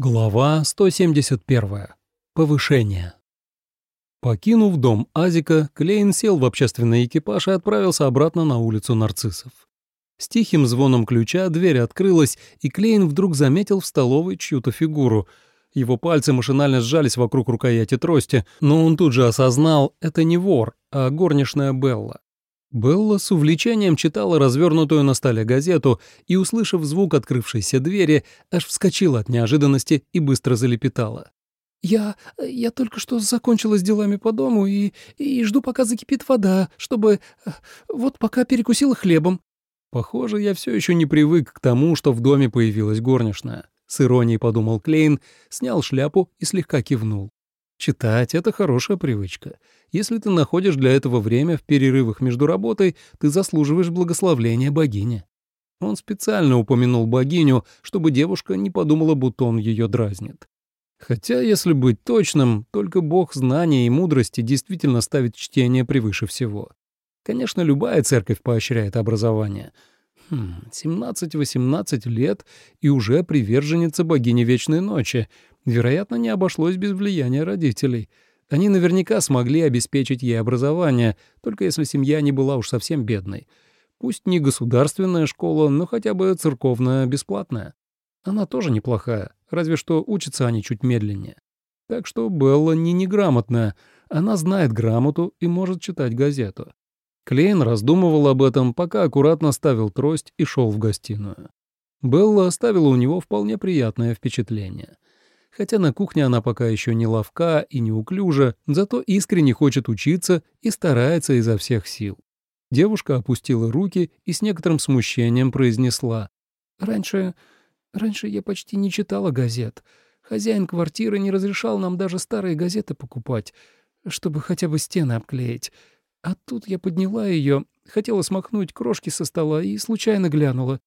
Глава 171. Повышение. Покинув дом Азика, Клейн сел в общественный экипаж и отправился обратно на улицу нарциссов. С тихим звоном ключа дверь открылась, и Клейн вдруг заметил в столовой чью-то фигуру. Его пальцы машинально сжались вокруг рукояти трости, но он тут же осознал — это не вор, а горничная Белла. Белла с увлечением читала развернутую на столе газету и, услышав звук открывшейся двери, аж вскочила от неожиданности и быстро залепетала. «Я... я только что закончила с делами по дому и... и жду, пока закипит вода, чтобы... вот пока перекусила хлебом». «Похоже, я все еще не привык к тому, что в доме появилась горничная», — с иронией подумал Клейн, снял шляпу и слегка кивнул. Читать — это хорошая привычка. Если ты находишь для этого время в перерывах между работой, ты заслуживаешь благословления богини. Он специально упомянул богиню, чтобы девушка не подумала, будто он ее дразнит. Хотя, если быть точным, только бог знания и мудрости действительно ставит чтение превыше всего. Конечно, любая церковь поощряет образование. Хм, 17-18 лет и уже приверженница богини Вечной Ночи — Вероятно, не обошлось без влияния родителей. Они наверняка смогли обеспечить ей образование, только если семья не была уж совсем бедной. Пусть не государственная школа, но хотя бы церковная бесплатная. Она тоже неплохая, разве что учатся они чуть медленнее. Так что Белла не неграмотная, она знает грамоту и может читать газету. Клейн раздумывал об этом, пока аккуратно ставил трость и шел в гостиную. Белла оставила у него вполне приятное впечатление — Хотя на кухне она пока еще не ловка и неуклюжа, зато искренне хочет учиться и старается изо всех сил. Девушка опустила руки и с некоторым смущением произнесла. «Раньше... раньше я почти не читала газет. Хозяин квартиры не разрешал нам даже старые газеты покупать, чтобы хотя бы стены обклеить. А тут я подняла ее, хотела смахнуть крошки со стола и случайно глянула.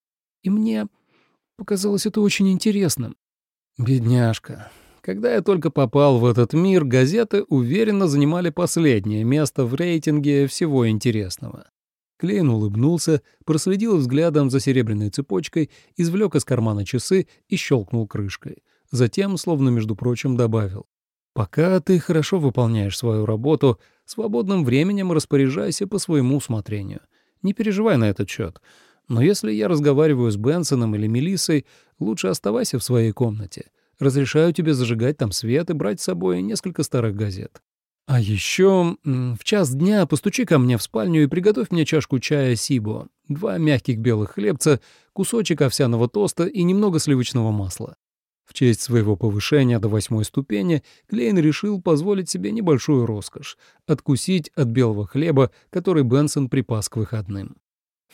И мне показалось это очень интересным. Бедняжка. Когда я только попал в этот мир, газеты уверенно занимали последнее место в рейтинге всего интересного. Клейн улыбнулся, проследил взглядом за серебряной цепочкой, извлек из кармана часы и щелкнул крышкой. Затем, словно между прочим, добавил. «Пока ты хорошо выполняешь свою работу, свободным временем распоряжайся по своему усмотрению. Не переживай на этот счет. Но если я разговариваю с Бенсоном или Мелиссой, лучше оставайся в своей комнате. Разрешаю тебе зажигать там свет и брать с собой несколько старых газет. А еще в час дня постучи ко мне в спальню и приготовь мне чашку чая Сибо, два мягких белых хлебца, кусочек овсяного тоста и немного сливочного масла. В честь своего повышения до восьмой ступени Клейн решил позволить себе небольшую роскошь — откусить от белого хлеба, который Бенсон припас к выходным.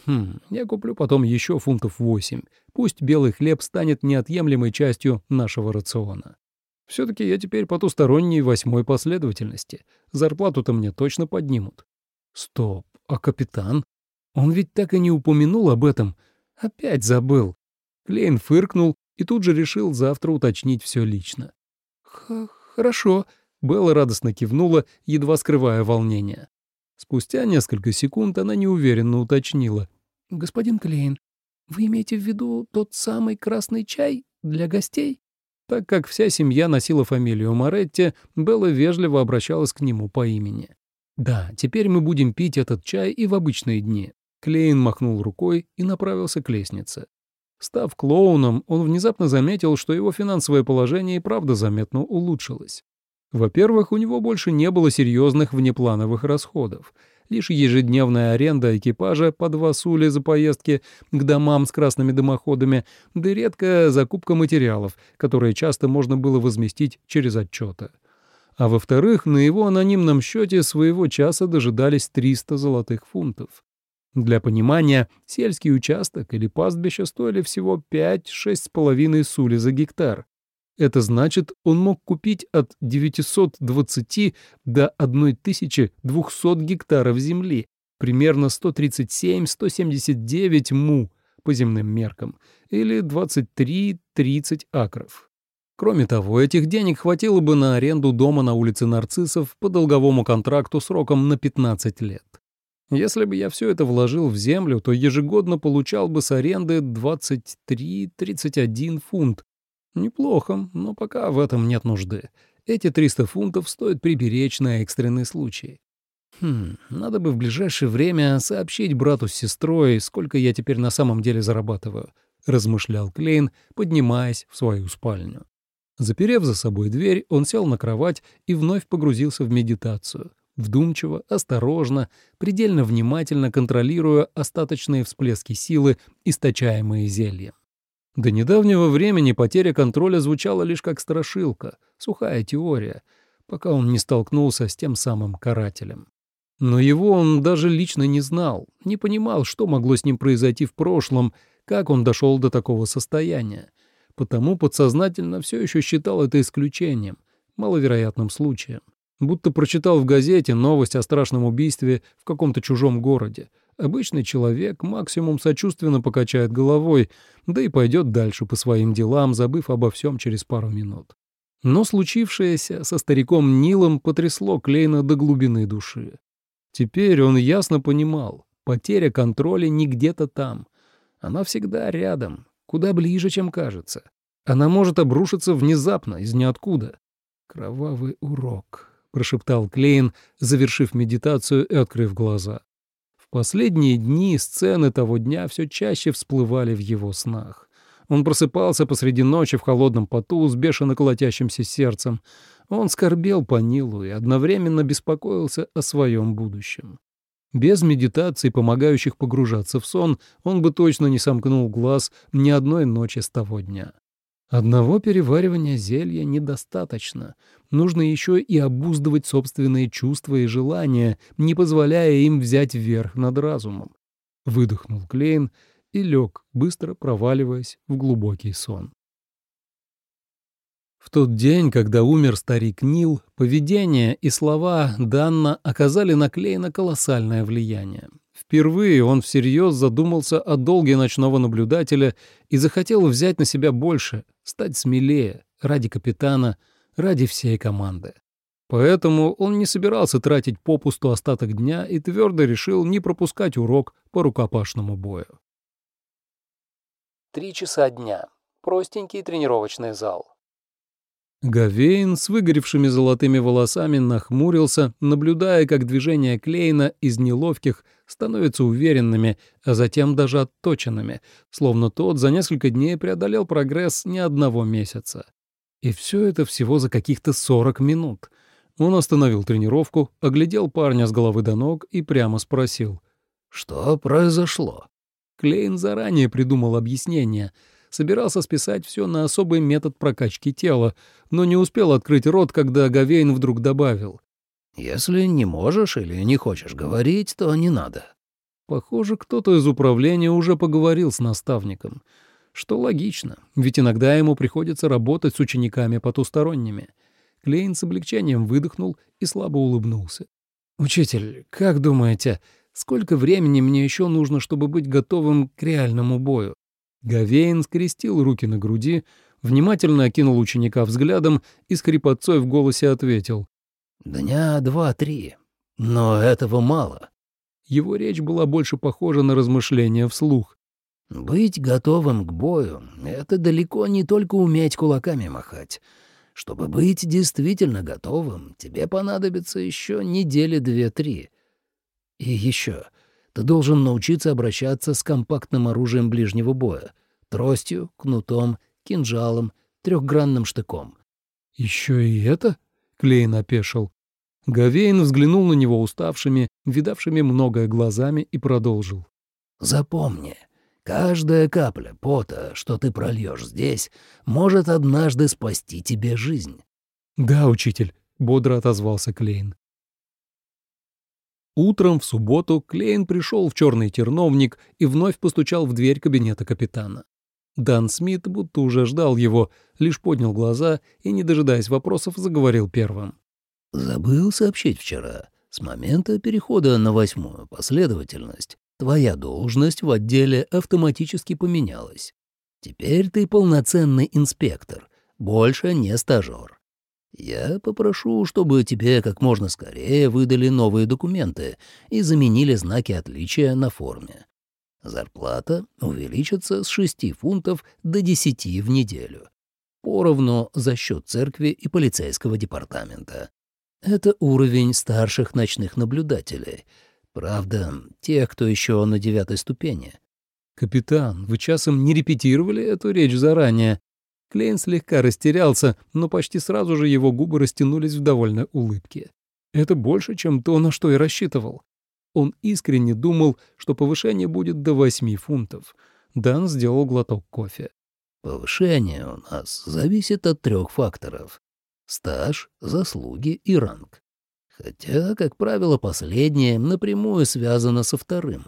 Хм, я куплю потом еще фунтов восемь. Пусть белый хлеб станет неотъемлемой частью нашего рациона. Все-таки я теперь потусторонней восьмой последовательности. Зарплату-то мне точно поднимут. Стоп, а капитан? Он ведь так и не упомянул об этом. Опять забыл. Клейн фыркнул и тут же решил завтра уточнить все лично. «Хорошо», — Белла радостно кивнула, едва скрывая волнение. Спустя несколько секунд она неуверенно уточнила. «Господин Клейн, вы имеете в виду тот самый красный чай для гостей?» Так как вся семья носила фамилию Моретти, Белла вежливо обращалась к нему по имени. «Да, теперь мы будем пить этот чай и в обычные дни». Клейн махнул рукой и направился к лестнице. Став клоуном, он внезапно заметил, что его финансовое положение и правда заметно улучшилось. Во-первых, у него больше не было серьезных внеплановых расходов. Лишь ежедневная аренда экипажа по два сули за поездки к домам с красными дымоходами, да и редкая закупка материалов, которые часто можно было возместить через отчеты. А во-вторых, на его анонимном счете своего часа дожидались 300 золотых фунтов. Для понимания, сельский участок или пастбище стоили всего 5-6,5 сули за гектар, это значит, он мог купить от 920 до 1200 гектаров земли, примерно 137-179 му по земным меркам, или 23-30 акров. Кроме того, этих денег хватило бы на аренду дома на улице Нарциссов по долговому контракту сроком на 15 лет. Если бы я все это вложил в землю, то ежегодно получал бы с аренды 23-31 фунт, Неплохо, но пока в этом нет нужды. Эти 300 фунтов стоит приберечь на экстренный случай. Хм, надо бы в ближайшее время сообщить брату с сестрой, сколько я теперь на самом деле зарабатываю, размышлял Клейн, поднимаясь в свою спальню. Заперев за собой дверь, он сел на кровать и вновь погрузился в медитацию, вдумчиво, осторожно, предельно внимательно контролируя остаточные всплески силы, источаемые зельем. До недавнего времени потеря контроля звучала лишь как страшилка, сухая теория, пока он не столкнулся с тем самым карателем. Но его он даже лично не знал, не понимал, что могло с ним произойти в прошлом, как он дошел до такого состояния. Потому подсознательно все еще считал это исключением, маловероятным случаем. Будто прочитал в газете новость о страшном убийстве в каком-то чужом городе. Обычный человек максимум сочувственно покачает головой, да и пойдет дальше по своим делам, забыв обо всем через пару минут. Но случившееся со стариком Нилом потрясло Клейна до глубины души. Теперь он ясно понимал, потеря контроля не где-то там. Она всегда рядом, куда ближе, чем кажется. Она может обрушиться внезапно, из ниоткуда. Кровавый урок прошептал Клейн, завершив медитацию и открыв глаза. В последние дни сцены того дня все чаще всплывали в его снах. Он просыпался посреди ночи в холодном поту с бешено колотящимся сердцем. Он скорбел по Нилу и одновременно беспокоился о своем будущем. Без медитаций, помогающих погружаться в сон, он бы точно не сомкнул глаз ни одной ночи с того дня. Одного переваривания зелья недостаточно. Нужно еще и обуздывать собственные чувства и желания, не позволяя им взять верх над разумом. Выдохнул Клейн и лег, быстро проваливаясь в глубокий сон. В тот день, когда умер старик Нил, поведение и слова Данна оказали на Клейна колоссальное влияние. Впервые он всерьез задумался о долге ночного наблюдателя и захотел взять на себя больше, стать смелее, ради капитана, ради всей команды. Поэтому он не собирался тратить попусту остаток дня и твердо решил не пропускать урок по рукопашному бою. Три часа дня. Простенький тренировочный зал. Гавейн с выгоревшими золотыми волосами нахмурился, наблюдая, как движения Клейна из неловких становятся уверенными, а затем даже отточенными, словно тот за несколько дней преодолел прогресс не одного месяца. И все это всего за каких-то 40 минут. Он остановил тренировку, оглядел парня с головы до ног и прямо спросил. «Что произошло?» Клейн заранее придумал объяснение — собирался списать все на особый метод прокачки тела, но не успел открыть рот, когда Гавейн вдруг добавил. «Если не можешь или не хочешь говорить, то не надо». Похоже, кто-то из управления уже поговорил с наставником. Что логично, ведь иногда ему приходится работать с учениками потусторонними. Клейн с облегчением выдохнул и слабо улыбнулся. «Учитель, как думаете, сколько времени мне еще нужно, чтобы быть готовым к реальному бою?» Гавейн скрестил руки на груди, внимательно окинул ученика взглядом и с хрипотцой в голосе ответил. «Дня два-три. Но этого мало». Его речь была больше похожа на размышления вслух. «Быть готовым к бою — это далеко не только уметь кулаками махать. Чтобы быть действительно готовым, тебе понадобится еще недели две-три. И еще ты должен научиться обращаться с компактным оружием ближнего боя — тростью, кнутом, кинжалом, трехгранным штыком. «Еще и это?» — Клейн опешил. Гавейн взглянул на него уставшими, видавшими многое глазами и продолжил. «Запомни, каждая капля пота, что ты прольешь здесь, может однажды спасти тебе жизнь». «Да, учитель», — бодро отозвался Клейн. Утром в субботу Клейн пришел в черный терновник и вновь постучал в дверь кабинета капитана. Дан Смит будто уже ждал его, лишь поднял глаза и, не дожидаясь вопросов, заговорил первым. «Забыл сообщить вчера. С момента перехода на восьмую последовательность твоя должность в отделе автоматически поменялась. Теперь ты полноценный инспектор, больше не стажер. Я попрошу, чтобы тебе как можно скорее выдали новые документы и заменили знаки отличия на форме. Зарплата увеличится с 6 фунтов до 10 в неделю. поровну за счет церкви и полицейского департамента. Это уровень старших ночных наблюдателей. Правда, тех, кто еще на девятой ступени. «Капитан, вы часом не репетировали эту речь заранее?» Клейн слегка растерялся, но почти сразу же его губы растянулись в довольной улыбке. Это больше, чем то, на что я рассчитывал. Он искренне думал, что повышение будет до восьми фунтов. Дан сделал глоток кофе. Повышение у нас зависит от трех факторов. Стаж, заслуги и ранг. Хотя, как правило, последнее напрямую связано со вторым.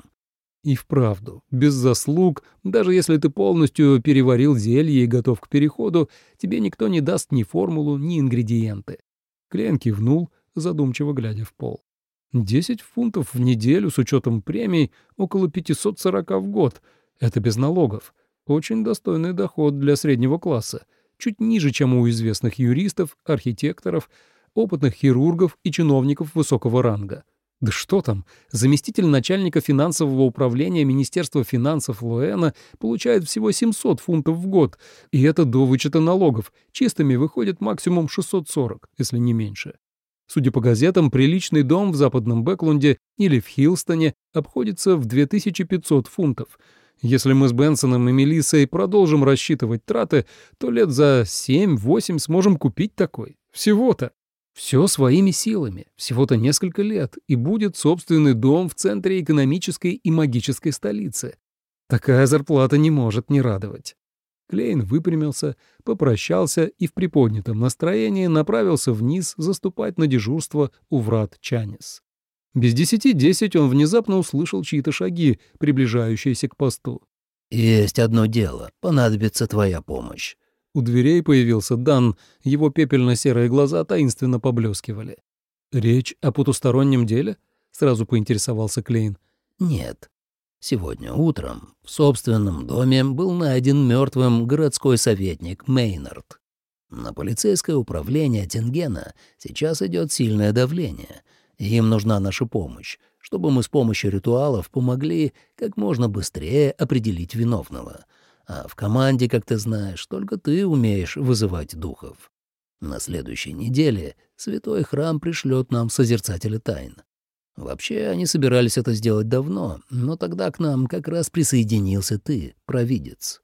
И вправду, без заслуг, даже если ты полностью переварил зелье и готов к переходу, тебе никто не даст ни формулу, ни ингредиенты. Клен кивнул, задумчиво глядя в пол. Десять фунтов в неделю с учетом премий около 540 в год. Это без налогов. Очень достойный доход для среднего класса. Чуть ниже, чем у известных юристов, архитекторов, опытных хирургов и чиновников высокого ранга. Да что там, заместитель начальника финансового управления Министерства финансов Луэна получает всего 700 фунтов в год, и это до вычета налогов. Чистыми выходит максимум 640, если не меньше. Судя по газетам, приличный дом в западном Бэклунде или в Хилстоне обходится в 2500 фунтов. Если мы с Бенсоном и Мелиссой продолжим рассчитывать траты, то лет за 7-8 сможем купить такой. Всего-то. Все своими силами, всего-то несколько лет, и будет собственный дом в центре экономической и магической столицы. Такая зарплата не может не радовать. Клейн выпрямился, попрощался и в приподнятом настроении направился вниз заступать на дежурство у врат Чанис. Без десяти десять он внезапно услышал чьи-то шаги, приближающиеся к посту. «Есть одно дело. Понадобится твоя помощь». У дверей появился Дан, его пепельно-серые глаза таинственно поблескивали. «Речь о потустороннем деле?» — сразу поинтересовался Клейн. «Нет. Сегодня утром в собственном доме был найден мертвым городской советник Мейнард. На полицейское управление Тингена сейчас идет сильное давление. Им нужна наша помощь, чтобы мы с помощью ритуалов помогли как можно быстрее определить виновного — а в команде, как ты знаешь, только ты умеешь вызывать духов. На следующей неделе святой храм пришлет нам созерцателя тайн. Вообще, они собирались это сделать давно, но тогда к нам как раз присоединился ты, провидец.